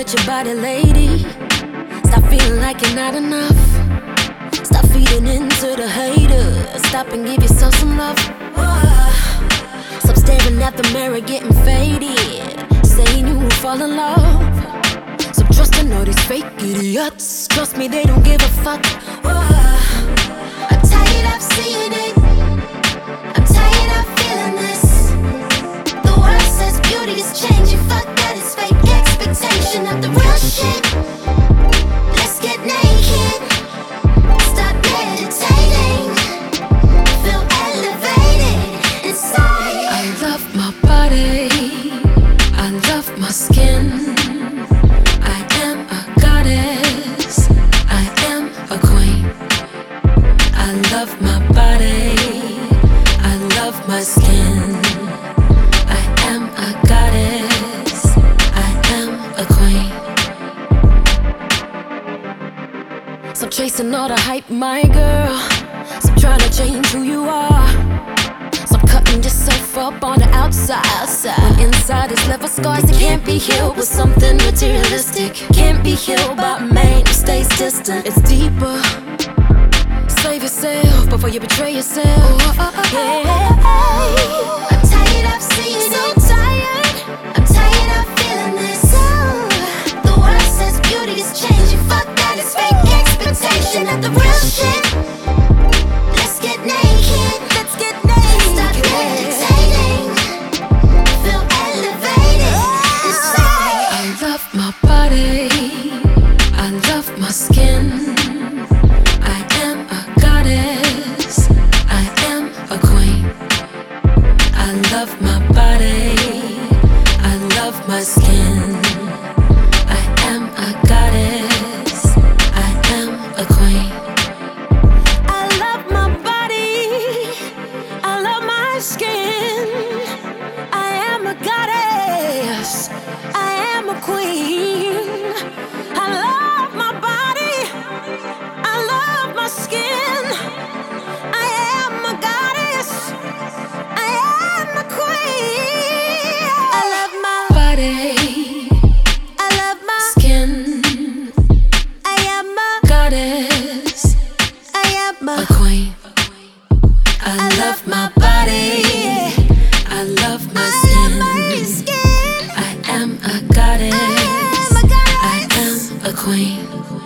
with your body, lady. Stop feeling like you're not enough. Stop feeding into the haters. Stop and give yourself some love. Stop staring at the mirror, getting faded. Saying you will fall in love. Stop trusting all these fake idiots. Trust me, they don't give a fuck. I'm my. I love my skin. I am a goddess. I am a queen. Stop chasing all the hype, my girl. Stop trying to change who you are. Stop cutting yourself up on the outside. Inside is with scars that can't be healed with something materialistic. Can't be healed by who stays distant. It's deeper. Before you betray yourself. Yeah. body. I love my skin. I am a goddess. I am a queen. I love my body. I love my skin. I am a goddess. my queen. I love my body. I love my skin. I am a goddess. I am a queen.